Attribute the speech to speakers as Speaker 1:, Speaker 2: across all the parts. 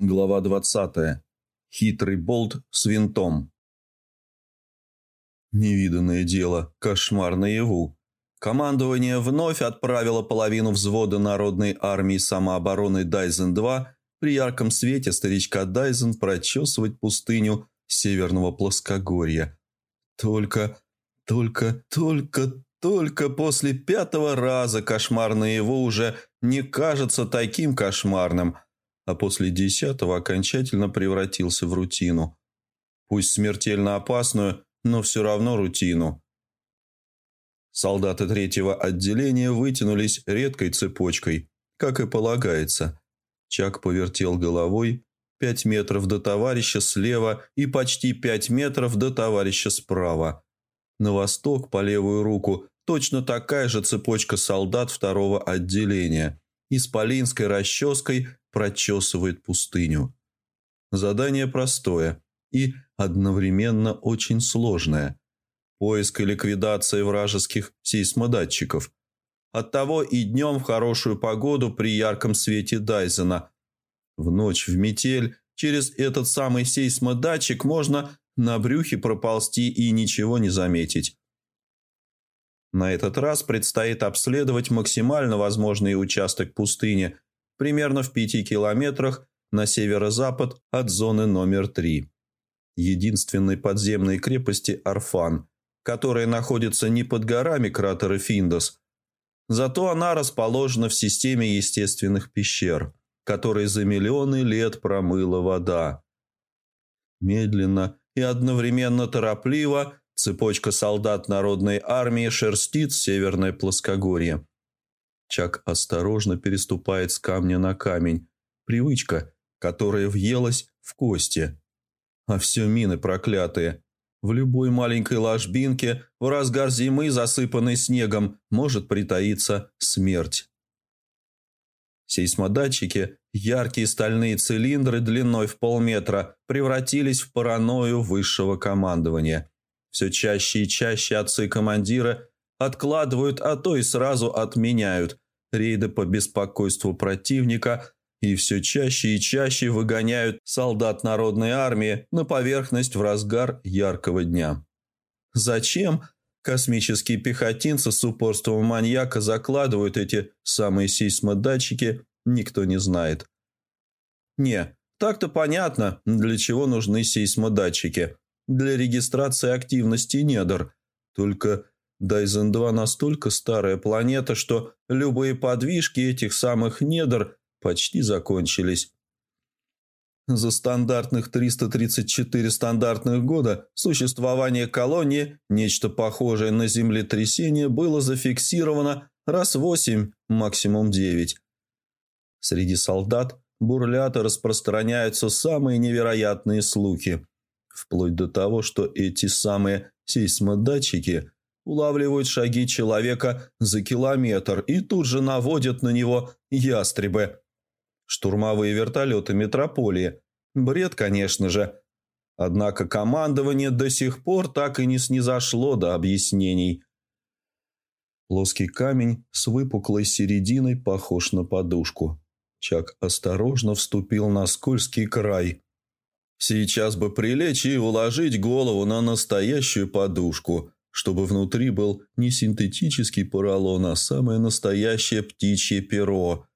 Speaker 1: Глава 20. Хитрый болт с винтом. Невиданное дело, кошмар наяву. Командование вновь отправило половину взвода Народной армии самообороны Дайзен-2 при ярком свете старичка Дайзен прочесывать пустыню Северного Плоскогорья. Только, только, только, только после пятого раза кошмар наяву уже не кажется таким кошмарным – а после десятого окончательно превратился в рутину. Пусть смертельно опасную, но все равно рутину. Солдаты третьего отделения вытянулись редкой цепочкой, как и полагается. Чак повертел головой пять метров до товарища слева и почти пять метров до товарища справа. На восток по левую руку точно такая же цепочка солдат второго отделения – исполинской расческой прочесывает пустыню. Задание простое и одновременно очень сложное. Поиск и ликвидация вражеских сейсмодатчиков. Оттого и днем в хорошую погоду при ярком свете Дайзена. В ночь в метель через этот самый сейсмодатчик можно на брюхе проползти и ничего не заметить. На этот раз предстоит обследовать максимально возможный участок пустыни примерно в пяти километрах на северо-запад от зоны номер три. Единственной подземной крепости Арфан, которая находится не под горами кратера Финдос, зато она расположена в системе естественных пещер, которые за миллионы лет промыла вода. Медленно и одновременно торопливо – Цепочка солдат народной армии шерстит северное плоскогорье. Чак осторожно переступает с камня на камень. Привычка, которая въелась в кости. А все мины проклятые. В любой маленькой ложбинке, в разгар зимы, засыпанной снегом, может притаиться смерть. Сейсмодатчики, яркие стальные цилиндры длиной в полметра, превратились в паранойю высшего командования – все чаще и чаще отцы-командиры откладывают, а то и сразу отменяют рейды по беспокойству противника и все чаще и чаще выгоняют солдат народной армии на поверхность в разгар яркого дня. Зачем космические пехотинцы с упорством маньяка закладывают эти самые сейсмодатчики, никто не знает. Не, так-то понятно, для чего нужны сейсмодатчики – для регистрации активности недр. Только Дайзен-2 настолько старая планета, что любые подвижки этих самых недр почти закончились. За стандартных 334 стандартных года существования колонии нечто похожее на землетрясение было зафиксировано раз 8, максимум 9. Среди солдат бурлят и распространяются самые невероятные слухи вплоть до того, что эти самые сейсмодатчики улавливают шаги человека за километр и тут же наводят на него ястребы. Штурмовые вертолеты метрополии. Бред, конечно же. Однако командование до сих пор так и не снизошло до объяснений. Плоский камень с выпуклой серединой похож на подушку. Чак осторожно вступил на скользкий край – Сейчас бы прилечь и уложить голову на настоящую подушку, чтобы внутри был не синтетический поролон, а самое настоящее птичье перо.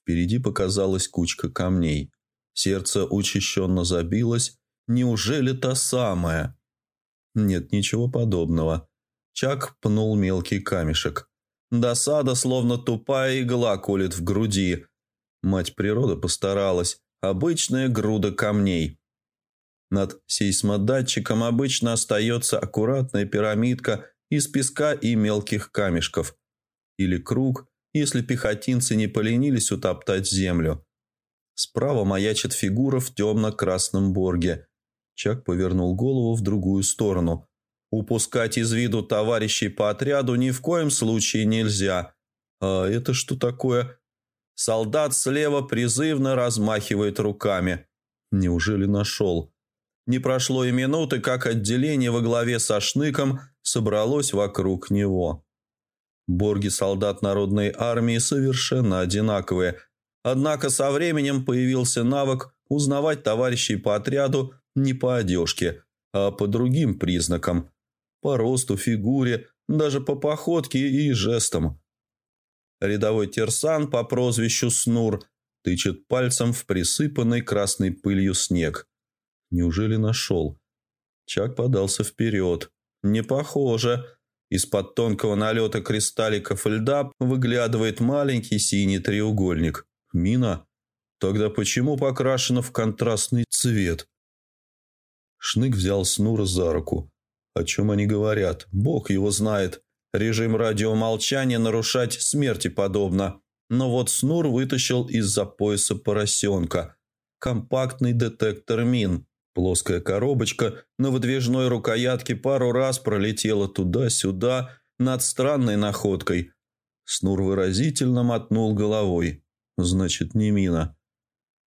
Speaker 1: Впереди показалась кучка камней. Сердце учащенно забилось. Неужели та самая? Нет ничего подобного. Чак пнул мелкий камешек. Досада, словно тупая игла, колет в груди. Мать природа постаралась обычная груда камней. Над сейсмодатчиком обычно остается аккуратная пирамидка из песка и мелких камешков. Или круг, если пехотинцы не поленились утоптать землю. Справа маячит фигура в темно-красном борге. Чак повернул голову в другую сторону. Упускать из виду товарищей по отряду ни в коем случае нельзя. А это что такое? Солдат слева призывно размахивает руками. Неужели нашел? Не прошло и минуты, как отделение во главе со Шныком собралось вокруг него. Борги солдат народной армии совершенно одинаковые, Однако со временем появился навык узнавать товарищей по отряду не по одежке, а по другим признакам. По росту, фигуре, даже по походке и жестам. Рядовой терсан по прозвищу Снур тычет пальцем в присыпанный красной пылью снег. Неужели нашел? Чак подался вперед. Не похоже. Из-под тонкого налета кристалликов льда выглядывает маленький синий треугольник. Мина? Тогда почему покрашена в контрастный цвет? Шнык взял Снура за руку. О чем они говорят? Бог его знает. Режим радиомолчания нарушать смерти подобно. Но вот Снур вытащил из-за пояса поросенка. Компактный детектор мин. Плоская коробочка на выдвижной рукоятке пару раз пролетела туда-сюда над странной находкой. Снур выразительно мотнул головой. Значит, не мина.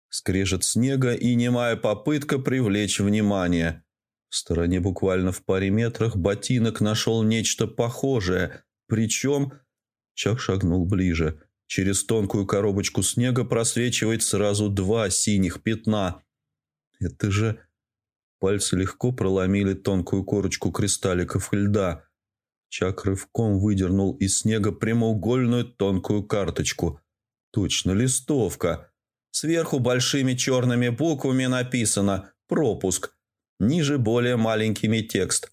Speaker 1: Скрежет снега и немая попытка привлечь внимание. В стороне буквально в паре метрах ботинок нашел нечто похожее. Причем... Чак шагнул ближе. Через тонкую коробочку снега просвечивает сразу два синих пятна. Это же... Пальцы легко проломили тонкую корочку кристалликов льда. Чак рывком выдернул из снега прямоугольную тонкую карточку. Точно, листовка. Сверху большими черными буквами написано «Пропуск». Ниже более маленькими текст.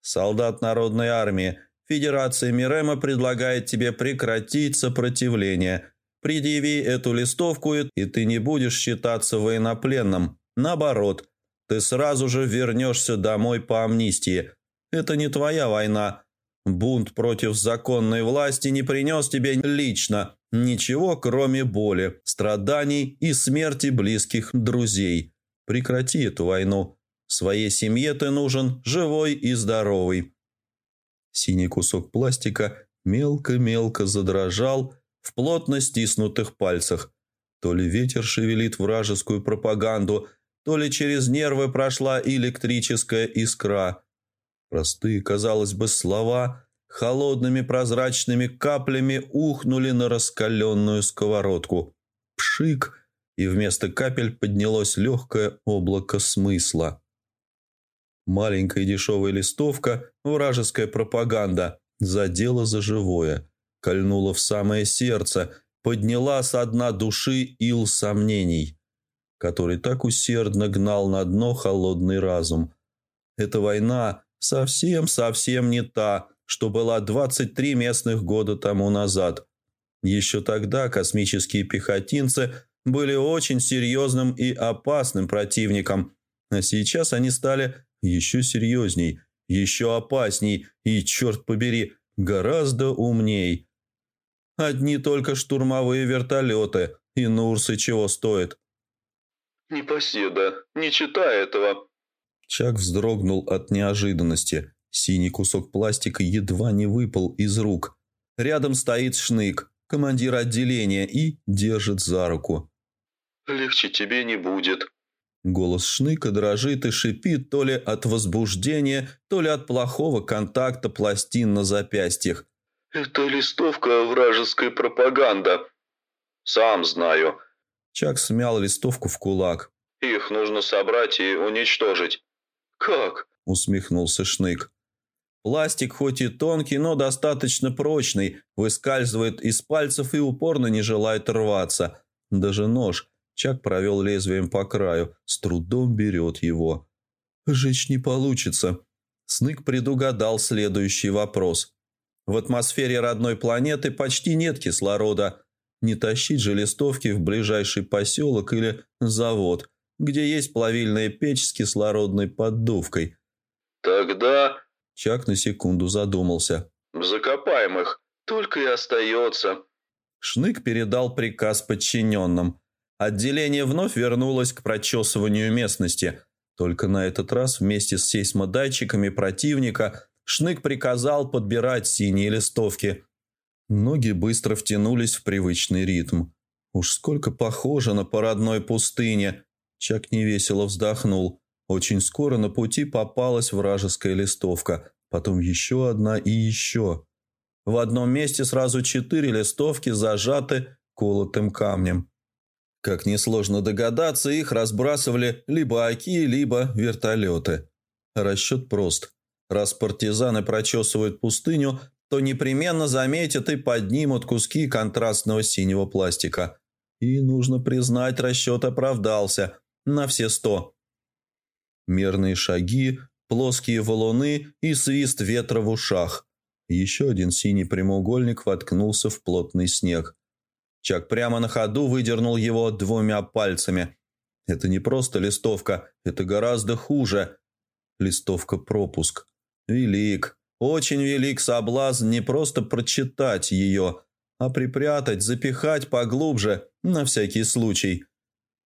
Speaker 1: «Солдат Народной Армии. Федерация Мирема предлагает тебе прекратить сопротивление. Предъяви эту листовку, и ты не будешь считаться военнопленным. Наоборот, ты сразу же вернешься домой по амнистии. Это не твоя война. Бунт против законной власти не принес тебе лично ничего, кроме боли, страданий и смерти близких друзей. Прекрати эту войну. Своей семье ты нужен живой и здоровый. Синий кусок пластика мелко-мелко задрожал в плотно стиснутых пальцах. То ли ветер шевелит вражескую пропаганду – то ли через нервы прошла электрическая искра. Простые, казалось бы, слова холодными прозрачными каплями ухнули на раскаленную сковородку. Пшик, и вместо капель поднялось легкое облако смысла. Маленькая дешевая листовка, вражеская пропаганда, задела за живое, кольнула в самое сердце, подняла со дна души ил сомнений который так усердно гнал на дно холодный разум. Эта война совсем-совсем не та, что была 23 местных года тому назад. Еще тогда космические пехотинцы были очень серьезным и опасным противником, а сейчас они стали еще серьезней, еще опасней и, черт побери, гораздо умней. Одни только штурмовые вертолеты и Нурсы чего стоят.
Speaker 2: «Непоседа, не читай этого!»
Speaker 1: Чак вздрогнул от неожиданности. Синий кусок пластика едва не выпал из рук. Рядом стоит Шнык, командир отделения, и держит за руку.
Speaker 2: «Легче тебе не будет».
Speaker 1: Голос Шныка дрожит и шипит то ли от возбуждения, то ли от плохого контакта пластин на запястьях.
Speaker 2: «Это листовка вражеской пропаганда. Сам знаю.
Speaker 1: Чак смял листовку в кулак.
Speaker 2: «Их нужно собрать и уничтожить». «Как?»
Speaker 1: – усмехнулся Шнык. Пластик хоть и тонкий, но достаточно прочный, выскальзывает из пальцев и упорно не желает рваться. Даже нож, Чак провел лезвием по краю, с трудом берет его. «Жечь не получится». Снык предугадал следующий вопрос. В атмосфере родной планеты почти нет кислорода – не тащить же листовки в ближайший поселок или завод, где есть плавильная печь с кислородной поддувкой.
Speaker 2: Тогда...
Speaker 1: Чак на секунду задумался.
Speaker 2: Закопаем их, только и остается.
Speaker 1: Шнык передал приказ подчиненным. Отделение вновь вернулось к прочесыванию местности. Только на этот раз вместе с сейсмодатчиками противника Шнык приказал подбирать синие листовки – Ноги быстро втянулись в привычный ритм. Уж сколько похоже на парадной пустыне. Чак невесело вздохнул. Очень скоро на пути попалась вражеская листовка, потом еще одна и еще. В одном месте сразу четыре листовки зажаты колотым камнем. Как несложно догадаться, их разбрасывали либо оки, либо вертолеты. Расчет прост. Раз партизаны прочесывают пустыню, то непременно заметят и поднимут куски контрастного синего пластика. И, нужно признать, расчет оправдался на все сто. Мерные шаги, плоские валуны и свист ветра в ушах. Еще один синий прямоугольник воткнулся в плотный снег. Чак прямо на ходу выдернул его двумя пальцами. Это не просто листовка, это гораздо хуже. Листовка-пропуск. Велик, очень велик соблазн не просто прочитать ее, а припрятать, запихать поглубже, на всякий случай.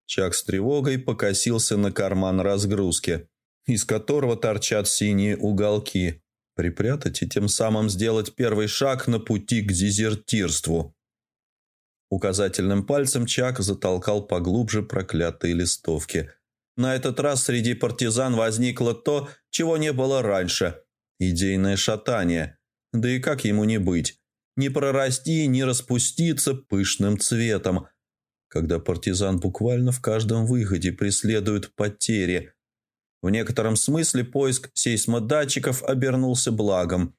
Speaker 1: Чак с тревогой покосился на карман разгрузки, из которого торчат синие уголки. Припрятать и тем самым сделать первый шаг на пути к дезертирству. Указательным пальцем Чак затолкал поглубже проклятые листовки. На этот раз среди партизан возникло то, чего не было раньше – идейное шатание. Да и как ему не быть? Не прорасти, не распуститься пышным цветом, когда партизан буквально в каждом выходе преследует потери. В некотором смысле поиск сейсмодатчиков обернулся благом.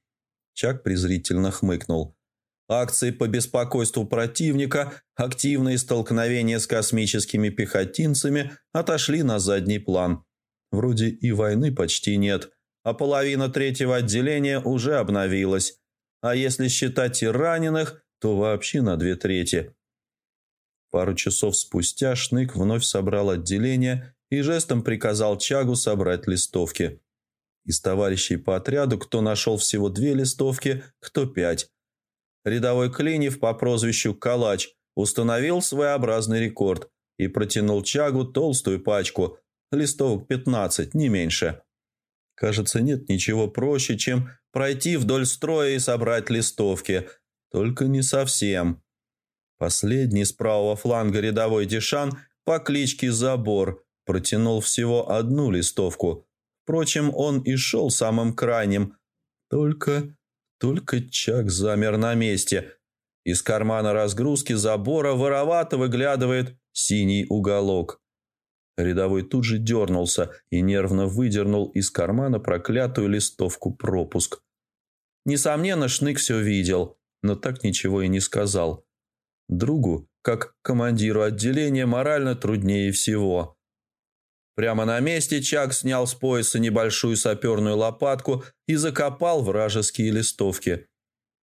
Speaker 1: Чак презрительно хмыкнул – акции по беспокойству противника, активные столкновения с космическими пехотинцами отошли на задний план. Вроде и войны почти нет, а половина третьего отделения уже обновилась. А если считать и раненых, то вообще на две трети. Пару часов спустя Шнык вновь собрал отделение и жестом приказал Чагу собрать листовки. Из товарищей по отряду кто нашел всего две листовки, кто пять. Рядовой Клинев по прозвищу Калач установил своеобразный рекорд и протянул Чагу толстую пачку, листовок 15, не меньше. Кажется, нет ничего проще, чем пройти вдоль строя и собрать листовки, только не совсем. Последний с правого фланга рядовой Дишан по кличке Забор протянул всего одну листовку. Впрочем, он и шел самым крайним. Только только Чак замер на месте. Из кармана разгрузки забора воровато выглядывает синий уголок. Рядовой тут же дернулся и нервно выдернул из кармана проклятую листовку пропуск. Несомненно, Шнык все видел, но так ничего и не сказал. Другу, как командиру отделения, морально труднее всего. Прямо на месте Чак снял с пояса небольшую саперную лопатку и закопал вражеские листовки.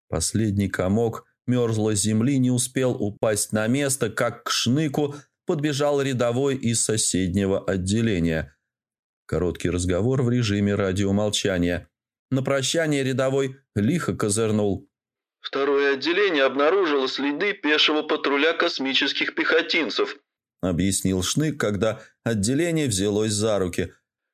Speaker 1: Последний комок мерзлой земли не успел упасть на место, как к шныку подбежал рядовой из соседнего отделения. Короткий разговор в режиме радиомолчания. На прощание рядовой лихо козырнул.
Speaker 2: «Второе отделение обнаружило следы пешего патруля космических пехотинцев», —
Speaker 1: объяснил Шнык, когда отделение взялось за руки.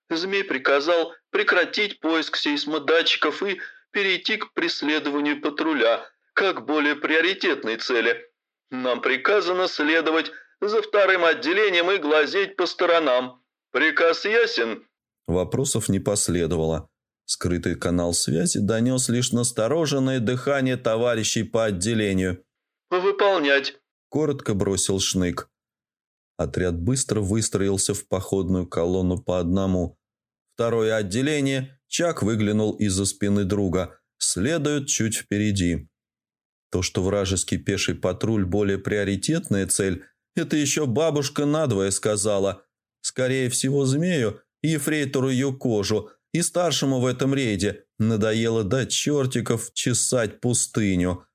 Speaker 2: «Змей приказал прекратить поиск сейсмодатчиков и перейти к преследованию патруля, как более приоритетной цели. Нам приказано следовать за вторым отделением и глазеть по сторонам. Приказ ясен?»
Speaker 1: Вопросов не последовало. Скрытый канал связи донес лишь настороженное дыхание товарищей по отделению.
Speaker 2: «Выполнять», –
Speaker 1: коротко бросил Шнык. Отряд быстро выстроился в походную колонну по одному. Второе отделение Чак выглянул из-за спины друга. Следует чуть впереди. То, что вражеский пеший патруль более приоритетная цель, это еще бабушка надвое сказала. Скорее всего, змею, ефрейтору ее кожу и старшему в этом рейде надоело до чертиков чесать пустыню.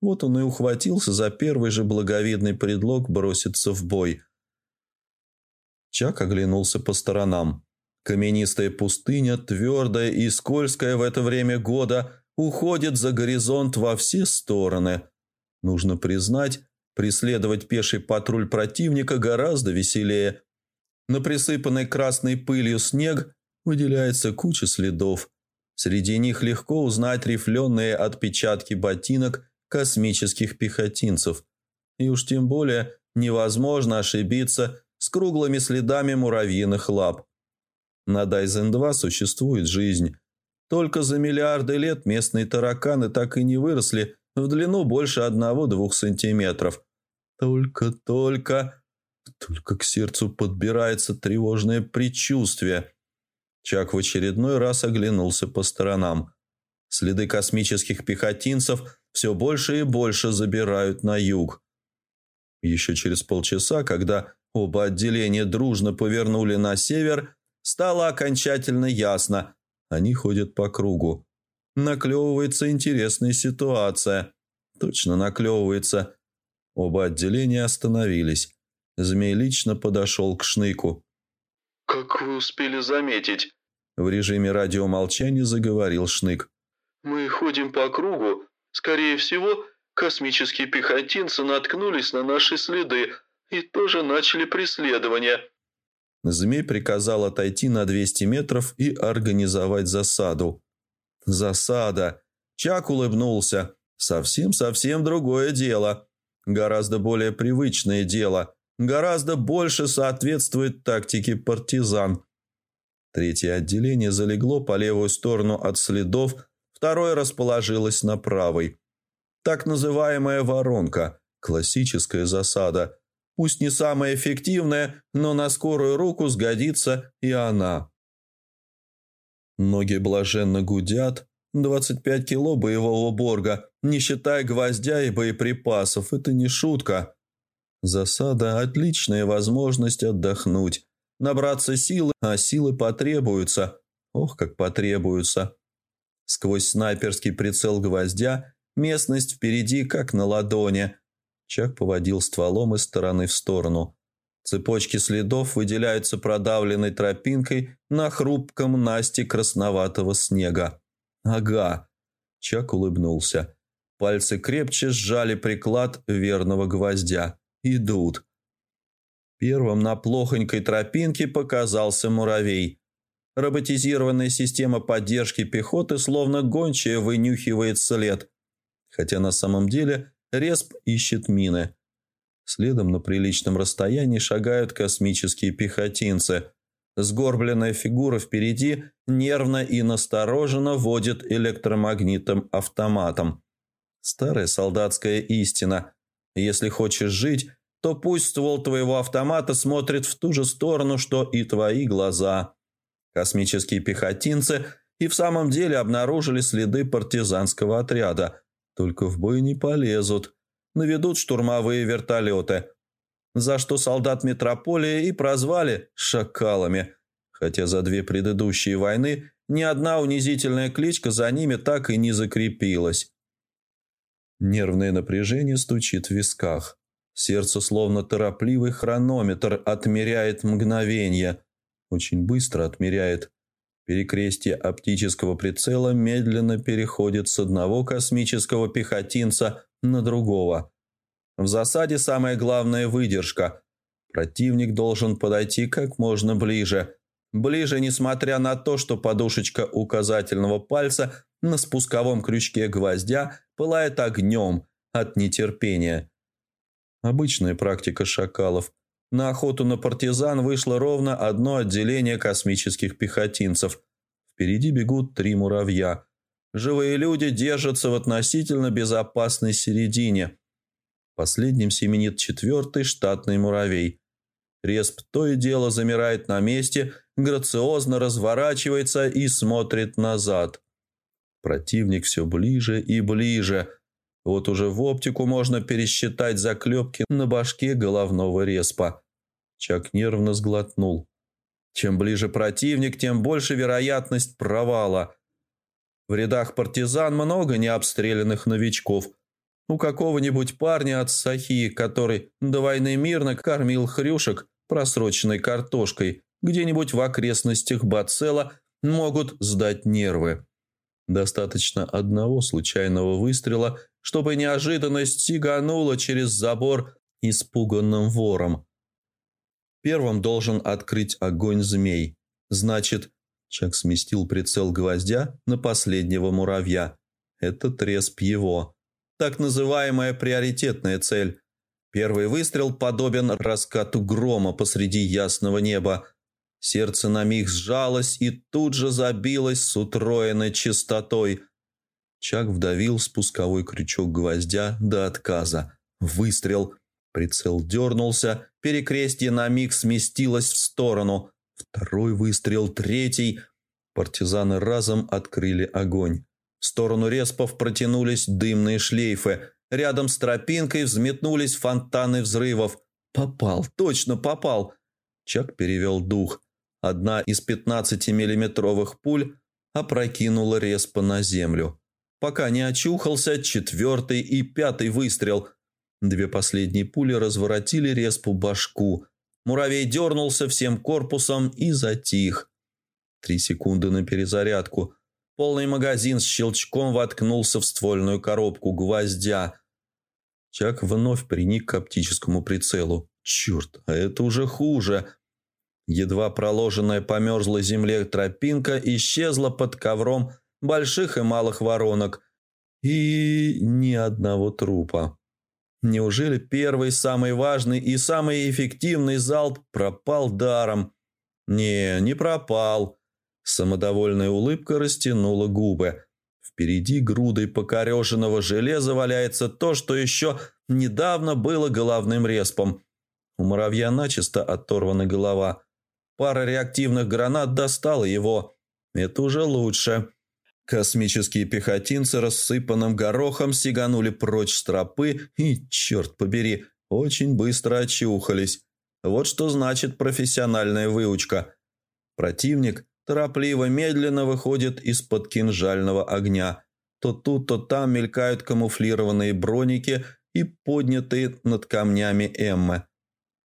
Speaker 1: Вот он и ухватился за первый же благовидный предлог броситься в бой – Чак оглянулся по сторонам. Каменистая пустыня, твердая и скользкая в это время года, уходит за горизонт во все стороны. Нужно признать, преследовать пеший патруль противника гораздо веселее. На присыпанной красной пылью снег выделяется куча следов. Среди них легко узнать рифленые отпечатки ботинок космических пехотинцев. И уж тем более невозможно ошибиться с круглыми следами муравьиных лап. На Дайзен-2 существует жизнь. Только за миллиарды лет местные тараканы так и не выросли в длину больше одного-двух сантиметров. Только-только... Только к сердцу подбирается тревожное предчувствие. Чак в очередной раз оглянулся по сторонам. Следы космических пехотинцев все больше и больше забирают на юг. Еще через полчаса, когда оба отделения дружно повернули на север, стало окончательно ясно. Они ходят по кругу. Наклевывается интересная ситуация. Точно наклевывается. Оба отделения остановились. Змей лично подошел к Шныку.
Speaker 2: «Как вы успели заметить?»
Speaker 1: В режиме радиомолчания заговорил Шнык.
Speaker 2: «Мы ходим по кругу. Скорее всего, космические пехотинцы наткнулись на наши следы и тоже начали преследование».
Speaker 1: Змей приказал отойти на 200 метров и организовать засаду. «Засада!» Чак улыбнулся. «Совсем-совсем другое дело. Гораздо более привычное дело гораздо больше соответствует тактике партизан. Третье отделение залегло по левую сторону от следов, второе расположилось на правой. Так называемая воронка, классическая засада. Пусть не самая эффективная, но на скорую руку сгодится и она. Ноги блаженно гудят. 25 кило боевого борга, не считая гвоздя и боеприпасов, это не шутка. Засада – отличная возможность отдохнуть, набраться силы, а силы потребуются. Ох, как потребуются. Сквозь снайперский прицел гвоздя местность впереди как на ладони. Чак поводил стволом из стороны в сторону. Цепочки следов выделяются продавленной тропинкой на хрупком насте красноватого снега. «Ага!» Чак улыбнулся. Пальцы крепче сжали приклад верного гвоздя идут. Первым на плохонькой тропинке показался муравей. Роботизированная система поддержки пехоты словно гончая вынюхивает след, хотя на самом деле Респ ищет мины. Следом на приличном расстоянии шагают космические пехотинцы. Сгорбленная фигура впереди нервно и настороженно водит электромагнитным автоматом. Старая солдатская истина. Если хочешь жить, то пусть ствол твоего автомата смотрит в ту же сторону, что и твои глаза. Космические пехотинцы и в самом деле обнаружили следы партизанского отряда. Только в бой не полезут. Наведут штурмовые вертолеты. За что солдат метрополии и прозвали «шакалами». Хотя за две предыдущие войны ни одна унизительная кличка за ними так и не закрепилась. Нервное напряжение стучит в висках. Сердце, словно торопливый хронометр, отмеряет мгновение. Очень быстро отмеряет. Перекрестие оптического прицела медленно переходит с одного космического пехотинца на другого. В засаде самая главная выдержка. Противник должен подойти как можно ближе. Ближе, несмотря на то, что подушечка указательного пальца на спусковом крючке гвоздя пылает огнем от нетерпения. Обычная практика шакалов. На охоту на партизан вышло ровно одно отделение космических пехотинцев. Впереди бегут три муравья. Живые люди держатся в относительно безопасной середине. Последним семенит четвертый штатный муравей. Респ то и дело замирает на месте, грациозно разворачивается и смотрит назад. Противник все ближе и ближе. Вот уже в оптику можно пересчитать заклепки на башке головного респа. Чак нервно сглотнул. Чем ближе противник, тем больше вероятность провала. В рядах партизан много необстрелянных новичков. У какого-нибудь парня от Сахи, который до войны мирно кормил хрюшек просроченной картошкой, где-нибудь в окрестностях Бацела могут сдать нервы. Достаточно одного случайного выстрела, чтобы неожиданность сиганула через забор испуганным вором. Первым должен открыть огонь змей. Значит, Чак сместил прицел гвоздя на последнего муравья. Это тресп его. Так называемая приоритетная цель. Первый выстрел подобен раскату грома посреди ясного неба. Сердце на миг сжалось и тут же забилось с утроенной частотой. Чак вдавил спусковой крючок гвоздя до отказа. Выстрел. Прицел дернулся, перекрестье на миг сместилось в сторону. Второй выстрел, третий. Партизаны разом открыли огонь. В сторону респов протянулись дымные шлейфы. Рядом с тропинкой взметнулись фонтаны взрывов. Попал, точно попал. Чак перевел дух. Одна из 15-миллиметровых пуль опрокинула респа на землю. Пока не очухался, четвертый и пятый выстрел. Две последние пули разворотили респу башку. Муравей дернулся всем корпусом и затих. Три секунды на перезарядку. Полный магазин с щелчком воткнулся в ствольную коробку гвоздя. Чак вновь приник к оптическому прицелу. Черт, а это уже хуже. Едва проложенная по мерзлой земле тропинка исчезла под ковром больших и малых воронок. И ни одного трупа. Неужели первый, самый важный и самый эффективный залп пропал даром? Не, не пропал. Самодовольная улыбка растянула губы. Впереди грудой покореженного железа валяется то, что еще недавно было головным респом. У муравья начисто оторвана голова. Пара реактивных гранат достала его. Это уже лучше. Космические пехотинцы рассыпанным горохом сиганули прочь с тропы и, черт побери, очень быстро очухались. Вот что значит профессиональная выучка. Противник торопливо, медленно выходит из-под кинжального огня. То тут, то там мелькают камуфлированные броники и поднятые над камнями эммы.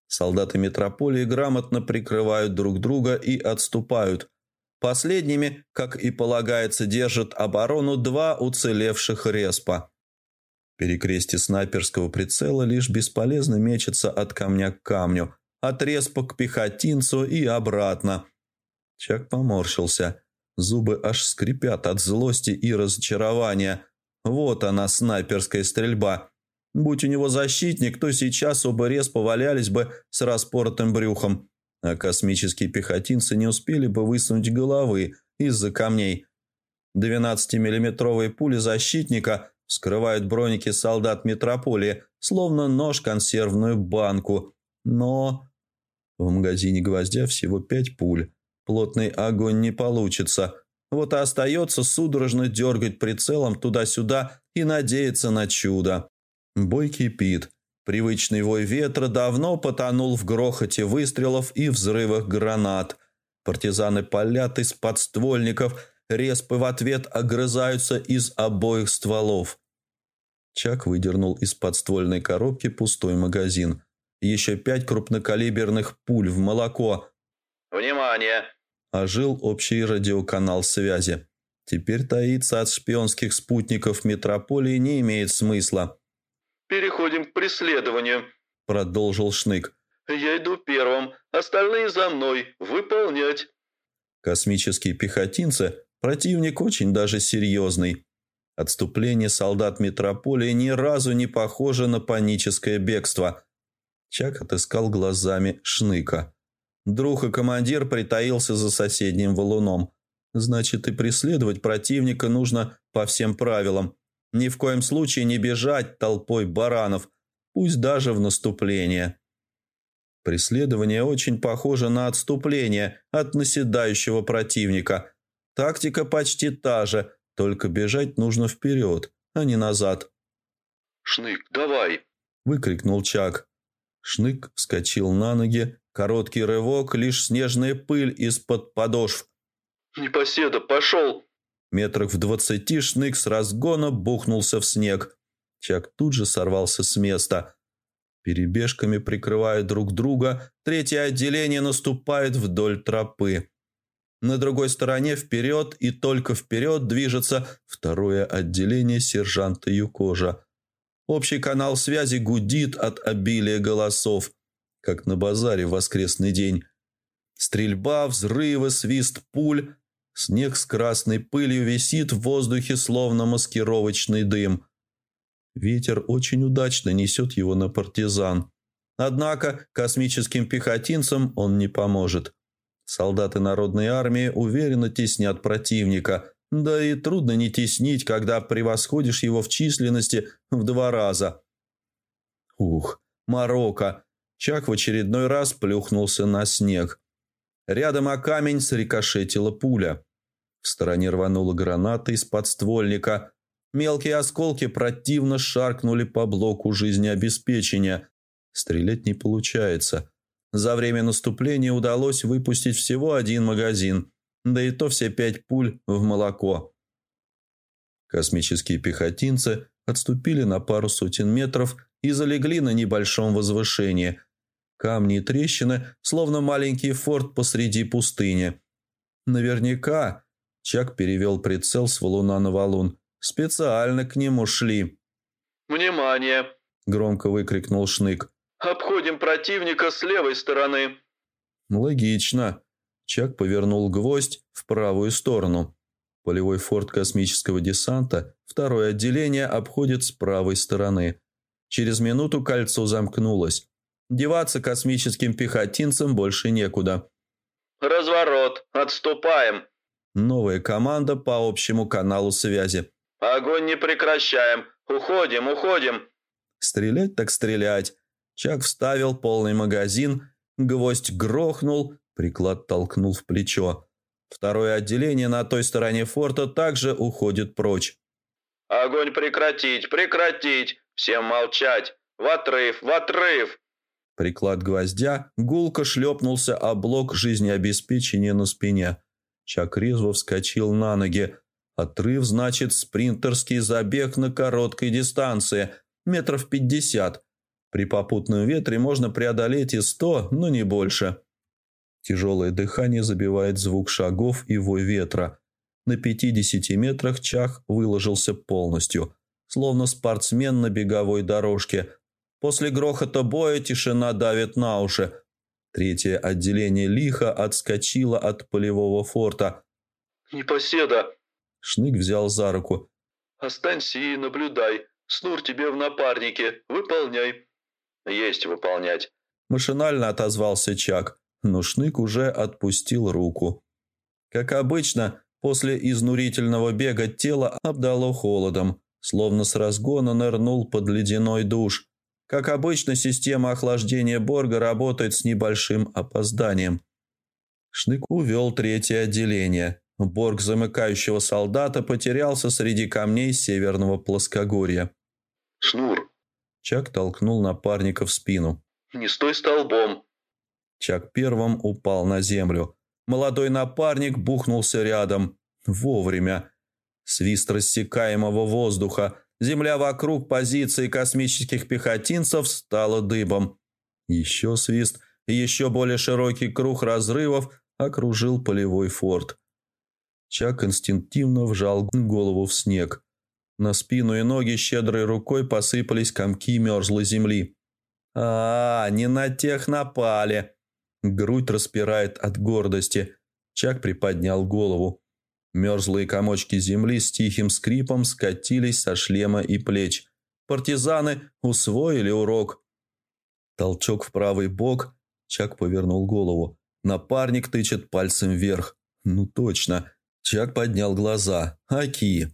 Speaker 1: Солдаты метрополии грамотно прикрывают друг друга и отступают – Последними, как и полагается, держат оборону два уцелевших респа. Перекрестие снайперского прицела лишь бесполезно мечется от камня к камню, от респа к пехотинцу и обратно. Чак поморщился. Зубы аж скрипят от злости и разочарования. Вот она, снайперская стрельба. Будь у него защитник, то сейчас оба респа валялись бы с распоротым брюхом а космические пехотинцы не успели бы высунуть головы из-за камней. 12-миллиметровые пули защитника скрывают броники солдат метрополии, словно нож консервную банку. Но в магазине гвоздя всего пять пуль. Плотный огонь не получится. Вот и остается судорожно дергать прицелом туда-сюда и надеяться на чудо. Бой кипит. Привычный вой ветра давно потонул в грохоте выстрелов и взрывах гранат. Партизаны палят из подствольников, респы в ответ огрызаются из обоих стволов. Чак выдернул из подствольной коробки пустой магазин. Еще пять крупнокалиберных пуль в молоко.
Speaker 2: «Внимание!»
Speaker 1: Ожил общий радиоканал связи. Теперь таиться от шпионских спутников метрополии не имеет смысла.
Speaker 2: «Переходим к преследованию», –
Speaker 1: продолжил Шнык.
Speaker 2: «Я иду первым, остальные за мной. Выполнять».
Speaker 1: Космические пехотинцы – противник очень даже серьезный. Отступление солдат метрополии ни разу не похоже на паническое бегство. Чак отыскал глазами Шныка. Друг и командир притаился за соседним валуном. Значит, и преследовать противника нужно по всем правилам – ни в коем случае не бежать толпой баранов, пусть даже в наступление. Преследование очень похоже на отступление от наседающего противника. Тактика почти та же, только бежать нужно вперед, а не назад.
Speaker 2: «Шнык, давай!»
Speaker 1: – выкрикнул Чак. Шнык вскочил на ноги, короткий рывок, лишь снежная пыль из-под подошв.
Speaker 2: «Непоседа, пошел!»
Speaker 1: Метрах в двадцати шнык с разгона бухнулся в снег. Чак тут же сорвался с места. Перебежками прикрывая друг друга, третье отделение наступает вдоль тропы. На другой стороне вперед и только вперед движется второе отделение сержанта Юкожа. Общий канал связи гудит от обилия голосов, как на базаре в воскресный день. Стрельба, взрывы, свист пуль Снег с красной пылью висит в воздухе, словно маскировочный дым. Ветер очень удачно несет его на партизан. Однако космическим пехотинцам он не поможет. Солдаты народной армии уверенно теснят противника. Да и трудно не теснить, когда превосходишь его в численности в два раза. Ух, Марокко. Чак в очередной раз плюхнулся на снег. Рядом о камень срикошетила пуля. В стороне рванула граната из подствольника. Мелкие осколки противно шаркнули по блоку жизнеобеспечения. Стрелять не получается. За время наступления удалось выпустить всего один магазин, да и то все пять пуль в молоко. Космические пехотинцы отступили на пару сотен метров и залегли на небольшом возвышении. Камни и трещины, словно маленький форт посреди пустыни. Наверняка, Чак перевел прицел с валуна на валун, специально к нему шли.
Speaker 2: «Внимание!»
Speaker 1: – громко выкрикнул Шнык.
Speaker 2: «Обходим противника с левой стороны».
Speaker 1: «Логично». Чак повернул гвоздь в правую сторону. Полевой форт космического десанта, второе отделение, обходит с правой стороны. Через минуту кольцо замкнулось. Деваться космическим пехотинцам больше некуда.
Speaker 2: «Разворот! Отступаем!»
Speaker 1: Новая команда по общему каналу связи.
Speaker 2: «Огонь не прекращаем! Уходим, уходим!»
Speaker 1: Стрелять так стрелять. Чак вставил полный магазин, гвоздь грохнул, приклад толкнул в плечо. Второе отделение на той стороне форта также уходит прочь.
Speaker 2: «Огонь прекратить! Прекратить! Всем молчать! В отрыв! В отрыв!»
Speaker 1: Приклад гвоздя гулко шлепнулся о блок жизнеобеспечения на спине. Чак резво вскочил на ноги. Отрыв значит спринтерский забег на короткой дистанции, метров пятьдесят. При попутном ветре можно преодолеть и сто, но не больше. Тяжелое дыхание забивает звук шагов и вой ветра. На 50 метрах Чах выложился полностью, словно спортсмен на беговой дорожке. После грохота боя тишина давит на уши. Третье отделение лихо отскочило от полевого форта.
Speaker 2: «Непоседа!»
Speaker 1: Шнык взял за руку.
Speaker 2: «Останься и наблюдай. Снур тебе в напарнике. Выполняй». «Есть выполнять».
Speaker 1: Машинально отозвался Чак но Шнык уже отпустил руку. Как обычно, после изнурительного бега тело обдало холодом, словно с разгона нырнул под ледяной душ. Как обычно, система охлаждения Борга работает с небольшим опозданием. Шнык увел третье отделение. Борг замыкающего солдата потерялся среди камней северного плоскогорья.
Speaker 2: «Шнур!»
Speaker 1: Чак толкнул напарника в спину.
Speaker 2: «Не стой столбом!»
Speaker 1: Чак первым упал на землю. Молодой напарник бухнулся рядом. Вовремя. Свист рассекаемого воздуха. Земля вокруг позиции космических пехотинцев стала дыбом. Еще свист, еще более широкий круг разрывов окружил полевой форт. Чак инстинктивно вжал голову в снег. На спину и ноги щедрой рукой посыпались комки мерзлой земли. «А, не на тех напали!» Грудь распирает от гордости. Чак приподнял голову. Мерзлые комочки земли с тихим скрипом скатились со шлема и плеч. Партизаны усвоили урок. Толчок в правый бок. Чак повернул голову. Напарник тычет пальцем вверх. Ну точно. Чак поднял глаза. Аки.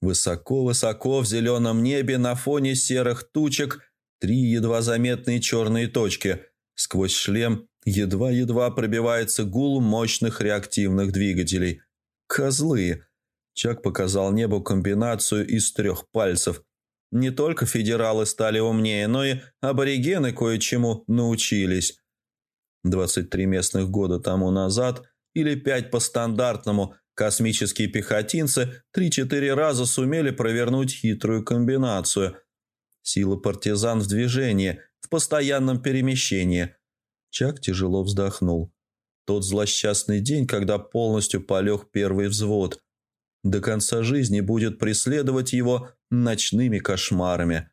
Speaker 1: Высоко-высоко в зеленом небе на фоне серых тучек три едва заметные черные точки. Сквозь шлем Едва-едва пробивается гул мощных реактивных двигателей. Козлы! Чак показал небу комбинацию из трех пальцев. Не только федералы стали умнее, но и аборигены кое-чему научились. 23 местных года тому назад или 5 по стандартному космические пехотинцы 3-4 раза сумели провернуть хитрую комбинацию. Сила партизан в движении, в постоянном перемещении – Чак тяжело вздохнул. Тот злосчастный день, когда полностью полег первый взвод. До конца жизни будет преследовать его ночными кошмарами.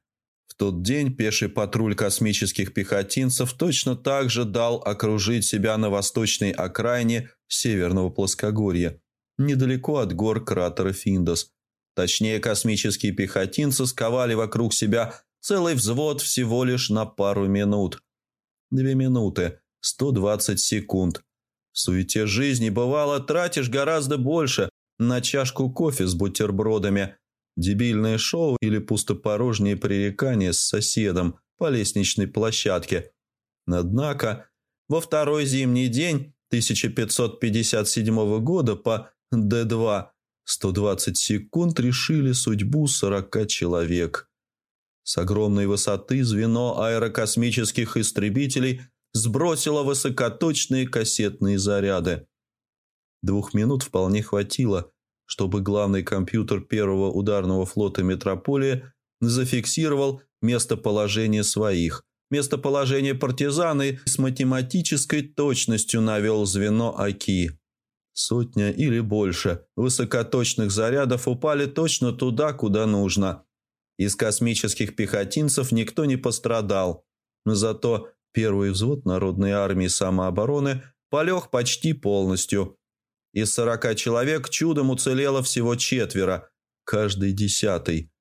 Speaker 1: В тот день пеший патруль космических пехотинцев точно так же дал окружить себя на восточной окраине Северного плоскогорья, недалеко от гор кратера Финдос. Точнее, космические пехотинцы сковали вокруг себя целый взвод всего лишь на пару минут – Две минуты, 120 секунд. В суете жизни, бывало, тратишь гораздо больше на чашку кофе с бутербродами, дебильное шоу или пустопорожнее пререкание с соседом, по лестничной площадке. Однако во второй зимний день 1557 года по Д2 120 секунд решили судьбу 40 человек. С огромной высоты звено аэрокосмических истребителей сбросило высокоточные кассетные заряды. Двух минут вполне хватило, чтобы главный компьютер первого ударного флота «Метрополия» зафиксировал местоположение своих, местоположение партизан и с математической точностью навел звено АКИ. Сотня или больше высокоточных зарядов упали точно туда, куда нужно. Из космических пехотинцев никто не пострадал. Зато первый взвод Народной армии самообороны полег почти полностью. Из сорока человек чудом уцелело всего четверо, каждый десятый.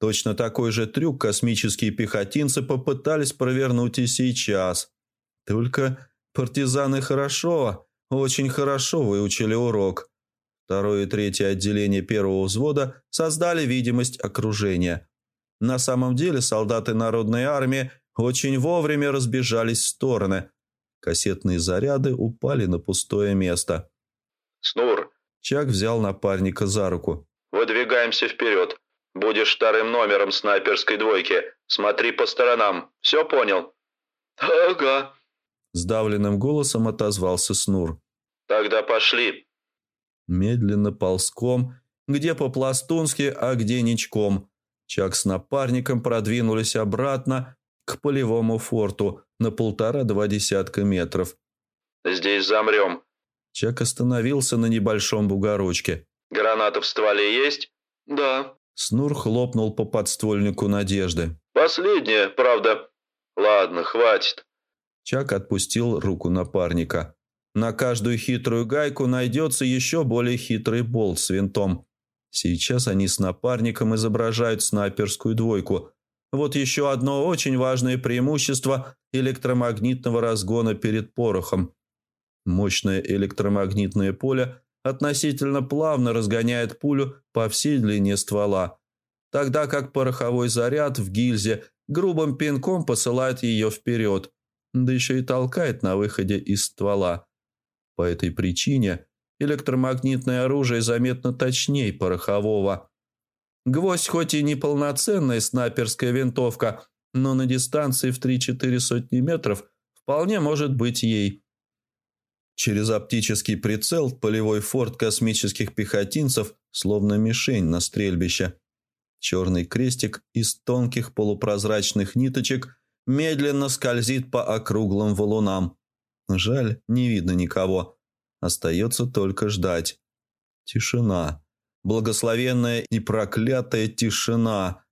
Speaker 1: Точно такой же трюк космические пехотинцы попытались провернуть и сейчас. Только партизаны хорошо, очень хорошо выучили урок. Второе и третье отделение первого взвода создали видимость окружения. На самом деле солдаты Народной армии очень вовремя разбежались в стороны. Кассетные заряды упали на пустое место.
Speaker 2: «Снур!»
Speaker 1: Чак взял напарника за руку.
Speaker 2: «Выдвигаемся вперед. Будешь вторым номером снайперской двойки. Смотри по сторонам. Все понял?» «Ага», –
Speaker 1: сдавленным голосом отозвался Снур.
Speaker 2: «Тогда пошли».
Speaker 1: Медленно ползком, где по-пластунски, а где ничком. Чак с напарником продвинулись обратно к полевому форту на полтора-два десятка метров.
Speaker 2: «Здесь замрем».
Speaker 1: Чак остановился на небольшом бугорочке.
Speaker 2: «Граната в стволе есть?» «Да».
Speaker 1: Снур хлопнул по подствольнику Надежды.
Speaker 2: «Последняя, правда. Ладно, хватит».
Speaker 1: Чак отпустил руку напарника. На каждую хитрую гайку найдется еще более хитрый болт с винтом. Сейчас они с напарником изображают снайперскую двойку. Вот еще одно очень важное преимущество электромагнитного разгона перед порохом. Мощное электромагнитное поле относительно плавно разгоняет пулю по всей длине ствола, тогда как пороховой заряд в гильзе грубым пинком посылает ее вперед, да еще и толкает на выходе из ствола. По этой причине электромагнитное оружие заметно точнее порохового. Гвоздь хоть и не полноценная снайперская винтовка, но на дистанции в 3-4 сотни метров вполне может быть ей – Через оптический прицел полевой форт космических пехотинцев словно мишень на стрельбище. Черный крестик из тонких полупрозрачных ниточек медленно скользит по округлым валунам. Жаль, не видно никого. Остается только ждать. Тишина. Благословенная и проклятая тишина.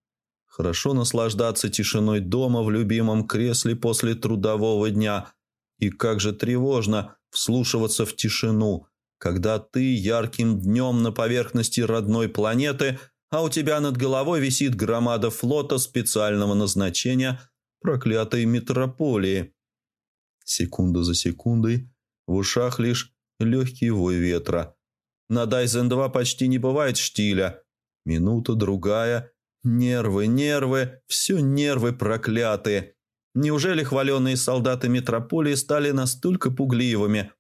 Speaker 1: Хорошо наслаждаться тишиной дома в любимом кресле после трудового дня. И как же тревожно – вслушиваться в тишину, когда ты ярким днем на поверхности родной планеты, а у тебя над головой висит громада флота специального назначения проклятой метрополии. Секунда за секундой в ушах лишь легкий вой ветра. На Дайзен-2 почти не бывает штиля. Минута, другая. Нервы, нервы, все нервы проклятые. Неужели хваленные солдаты метрополии стали настолько пугливыми?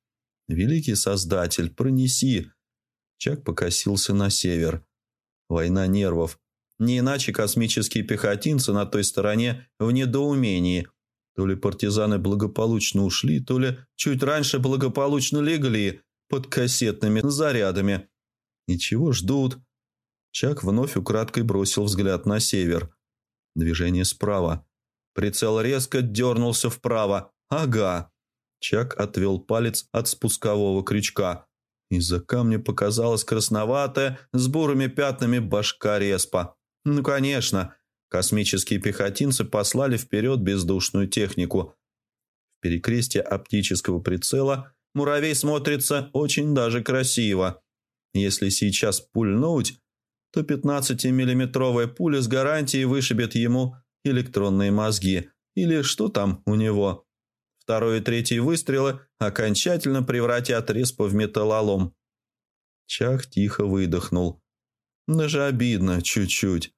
Speaker 1: Великий Создатель, пронеси. Чак покосился на север. Война нервов. Не иначе космические пехотинцы на той стороне в недоумении. То ли партизаны благополучно ушли, то ли чуть раньше благополучно легли под кассетными зарядами. Ничего ждут. Чак вновь украдкой бросил взгляд на север. Движение справа. Прицел резко дернулся вправо. Ага. Чак отвел палец от спускового крючка. Из-за камня показалась красноватая, с бурыми пятнами башка респа. Ну, конечно, космические пехотинцы послали вперед бездушную технику. В перекрестие оптического прицела муравей смотрится очень даже красиво. Если сейчас пульнуть, то 15-миллиметровая пуля с гарантией вышибет ему электронные мозги или что там у него. Второй и третий выстрелы окончательно превратят респа в металлолом. Чах тихо выдохнул. Даже обидно чуть-чуть.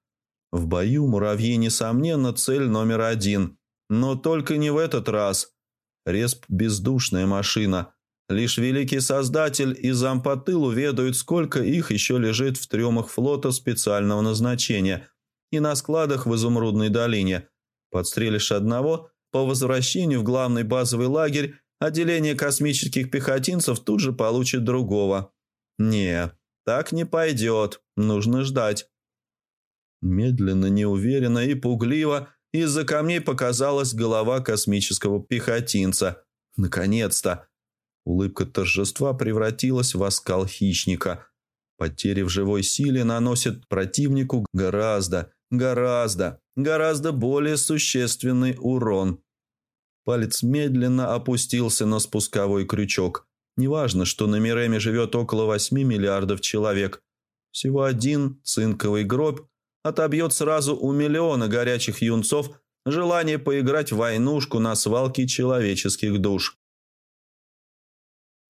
Speaker 1: В бою муравьи, несомненно, цель номер один. Но только не в этот раз. Респ – бездушная машина. Лишь великий создатель и зампотыл уведают, сколько их еще лежит в трюмах флота специального назначения и на складах в Изумрудной долине. Подстрелишь одного, по возвращению в главный базовый лагерь отделение космических пехотинцев тут же получит другого. Не, так не пойдет, нужно ждать. Медленно, неуверенно и пугливо из-за камней показалась голова космического пехотинца. Наконец-то! Улыбка торжества превратилась в оскал хищника. Потери в живой силе наносят противнику гораздо, гораздо, гораздо более существенный урон. Палец медленно опустился на спусковой крючок. Неважно, что на Миреме живет около 8 миллиардов человек. Всего один цинковый гроб отобьет сразу у миллиона горячих юнцов желание поиграть в войнушку на свалке человеческих душ.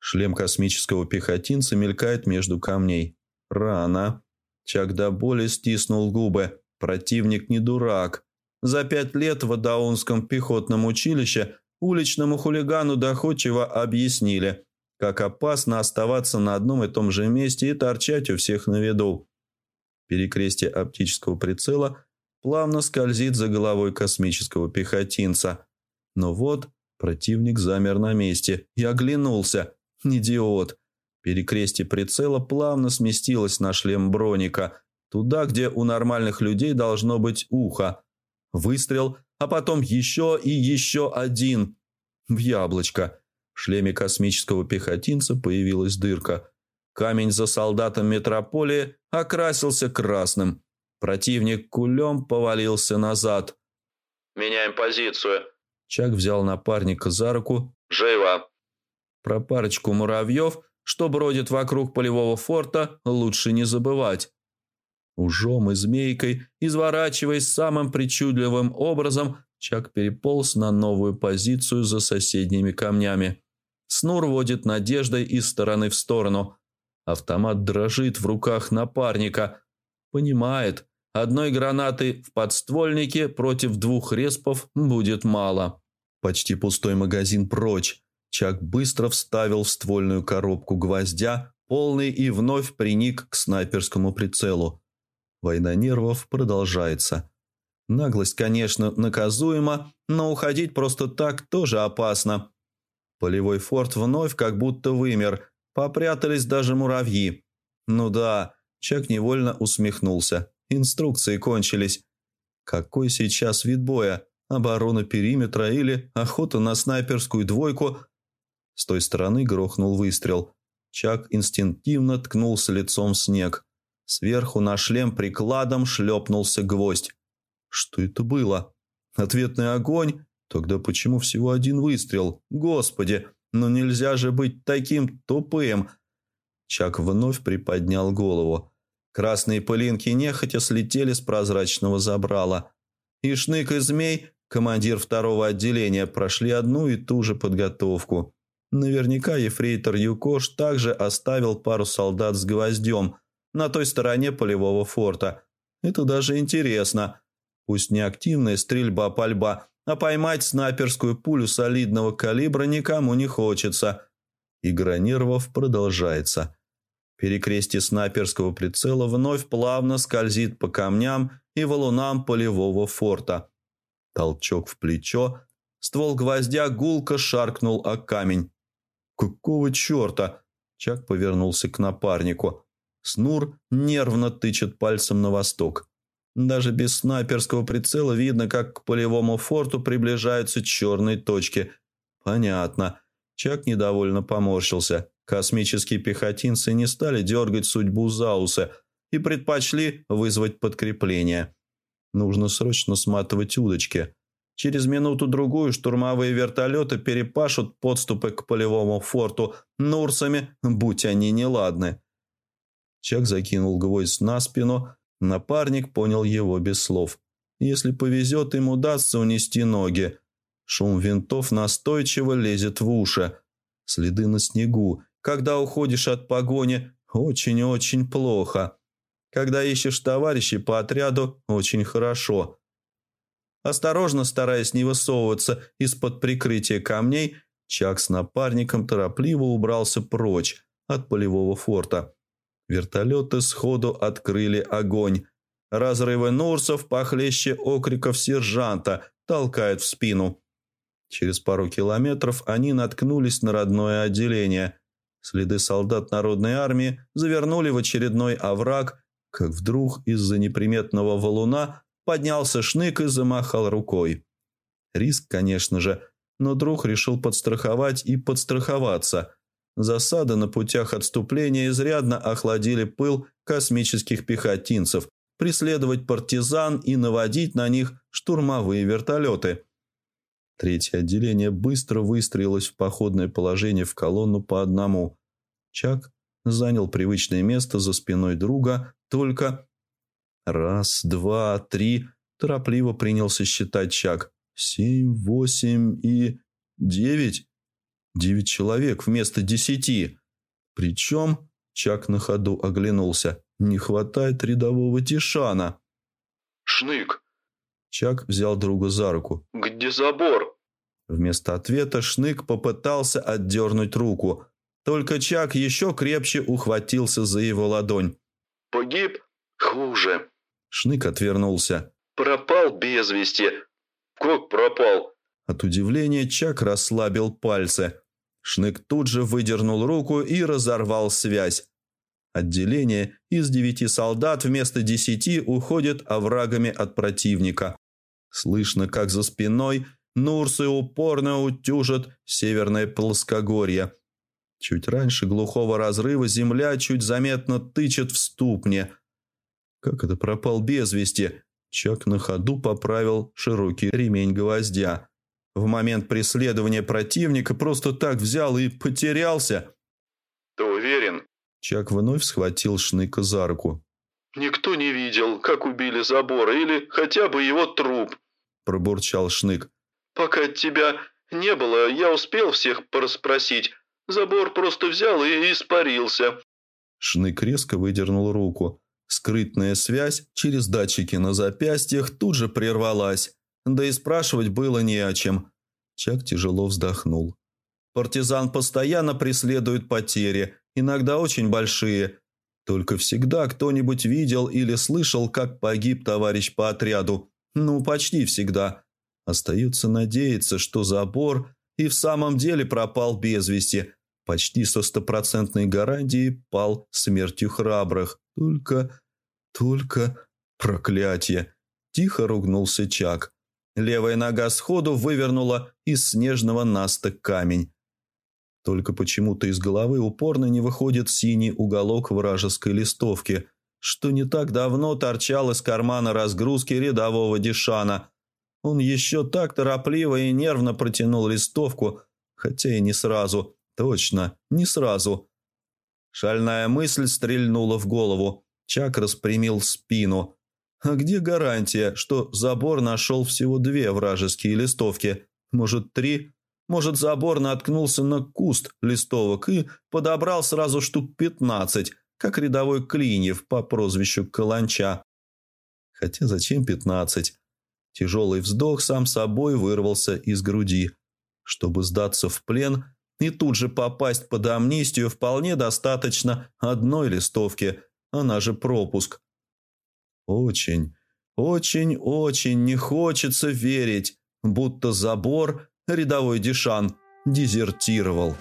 Speaker 1: Шлем космического пехотинца мелькает между камней. Рано. Чак до боли стиснул губы. Противник не дурак. За пять лет в Адаунском пехотном училище уличному хулигану доходчиво объяснили, как опасно оставаться на одном и том же месте и торчать у всех на виду. Перекрестие оптического прицела плавно скользит за головой космического пехотинца. Но вот противник замер на месте и оглянулся. Идиот. Перекрестие прицела плавно сместилось на шлем броника, туда, где у нормальных людей должно быть ухо. Выстрел, а потом еще и еще один. В яблочко. В шлеме космического пехотинца появилась дырка. Камень за солдатом метрополии окрасился красным. Противник кулем повалился назад.
Speaker 2: «Меняем позицию».
Speaker 1: Чак взял напарника за руку.
Speaker 2: «Живо».
Speaker 1: Про парочку муравьев, что бродит вокруг полевого форта, лучше не забывать. Ужом и змейкой, изворачиваясь самым причудливым образом, Чак переполз на новую позицию за соседними камнями. Снур водит надеждой из стороны в сторону. Автомат дрожит в руках напарника. Понимает, одной гранаты в подствольнике против двух респов будет мало. Почти пустой магазин прочь. Чак быстро вставил в ствольную коробку гвоздя, полный и вновь приник к снайперскому прицелу. Война нервов продолжается. Наглость, конечно, наказуема, но уходить просто так тоже опасно. Полевой форт вновь как будто вымер – Попрятались даже муравьи. Ну да, Чак невольно усмехнулся. Инструкции кончились. Какой сейчас вид боя? Оборона периметра или охота на снайперскую двойку? С той стороны грохнул выстрел. Чак инстинктивно ткнулся лицом в снег. Сверху на шлем прикладом шлепнулся гвоздь. Что это было? Ответный огонь? Тогда почему всего один выстрел? Господи! Но нельзя же быть таким тупым. Чак вновь приподнял голову. Красные пылинки нехотя слетели с прозрачного забрала. И Шнык и Змей, командир второго отделения, прошли одну и ту же подготовку. Наверняка ефрейтор Юкош также оставил пару солдат с гвоздем на той стороне полевого форта. Это даже интересно. Пусть не активная стрельба-пальба, а поймать снайперскую пулю солидного калибра никому не хочется. Игра нервов продолжается. Перекрестие снайперского прицела вновь плавно скользит по камням и валунам полевого форта. Толчок в плечо. Ствол гвоздя гулко шаркнул о камень. «Какого черта?» Чак повернулся к напарнику. Снур нервно тычет пальцем на восток. Даже без снайперского прицела видно, как к полевому форту приближаются черные точки. Понятно. Чак недовольно поморщился. Космические пехотинцы не стали дергать судьбу Зауса и предпочли вызвать подкрепление. Нужно срочно сматывать удочки. Через минуту-другую штурмовые вертолеты перепашут подступы к полевому форту Нурсами, будь они неладны. Чак закинул гвоздь на спину Напарник понял его без слов. Если повезет, им удастся унести ноги. Шум винтов настойчиво лезет в уши. Следы на снегу. Когда уходишь от погони, очень-очень плохо. Когда ищешь товарищей по отряду, очень хорошо. Осторожно, стараясь не высовываться из-под прикрытия камней, Чак с напарником торопливо убрался прочь от полевого форта. Вертолеты сходу открыли огонь. Разрывы Нурсов похлеще окриков сержанта толкают в спину. Через пару километров они наткнулись на родное отделение. Следы солдат народной армии завернули в очередной овраг, как вдруг из-за неприметного валуна поднялся шнык и замахал рукой. Риск, конечно же, но друг решил подстраховать и подстраховаться. Засады на путях отступления изрядно охладили пыл космических пехотинцев, преследовать партизан и наводить на них штурмовые вертолеты. Третье отделение быстро выстроилось в походное положение в колонну по одному. Чак занял привычное место за спиной друга, только... Раз, два, три... Торопливо принялся считать Чак. Семь, восемь и... Девять? Девять человек вместо десяти. Причем... Чак на ходу оглянулся. Не хватает рядового Тишана.
Speaker 2: «Шнык!»
Speaker 1: Чак взял друга за руку.
Speaker 2: «Где забор?»
Speaker 1: Вместо ответа Шнык попытался отдернуть руку. Только Чак еще крепче ухватился за его ладонь.
Speaker 2: «Погиб? Хуже!»
Speaker 1: Шнык отвернулся.
Speaker 2: «Пропал без вести. Как пропал?»
Speaker 1: От удивления Чак расслабил пальцы. Шнык тут же выдернул руку и разорвал связь. Отделение из девяти солдат вместо десяти уходит оврагами от противника. Слышно, как за спиной Нурсы упорно утюжат северное плоскогорье. Чуть раньше глухого разрыва земля чуть заметно тычет в ступне. Как это пропал без вести? Чак на ходу поправил широкий ремень гвоздя. В момент преследования противника просто так взял и потерялся.
Speaker 2: «Ты уверен?»
Speaker 1: Чак вновь схватил Шныка за руку.
Speaker 2: «Никто не видел, как убили забора или хотя бы его труп», –
Speaker 1: пробурчал Шнык.
Speaker 2: «Пока тебя не было, я успел всех порасспросить. Забор просто взял и испарился».
Speaker 1: Шнык резко выдернул руку. Скрытная связь через датчики на запястьях тут же прервалась. Да и спрашивать было не о чем. Чак тяжело вздохнул. Партизан постоянно преследует потери, иногда очень большие. Только всегда кто-нибудь видел или слышал, как погиб товарищ по отряду. Ну, почти всегда. Остается надеяться, что забор и в самом деле пропал без вести. Почти со стопроцентной гарантией пал смертью храбрых. Только... только... проклятие. Тихо ругнулся Чак. Левая нога сходу вывернула из снежного наста камень. Только почему-то из головы упорно не выходит синий уголок вражеской листовки, что не так давно торчал из кармана разгрузки рядового Дишана. Он еще так торопливо и нервно протянул листовку, хотя и не сразу. Точно, не сразу. Шальная мысль стрельнула в голову. Чак распрямил спину. А где гарантия, что забор нашел всего две вражеские листовки? Может, три? Может, забор наткнулся на куст листовок и подобрал сразу штук пятнадцать, как рядовой Клиньев по прозвищу Каланча. Хотя зачем пятнадцать? Тяжелый вздох сам собой вырвался из груди. Чтобы сдаться в плен и тут же попасть под амнистию, вполне достаточно одной листовки, она же пропуск. Очень, очень, очень не хочется верить, будто забор рядовой Дишан дезертировал.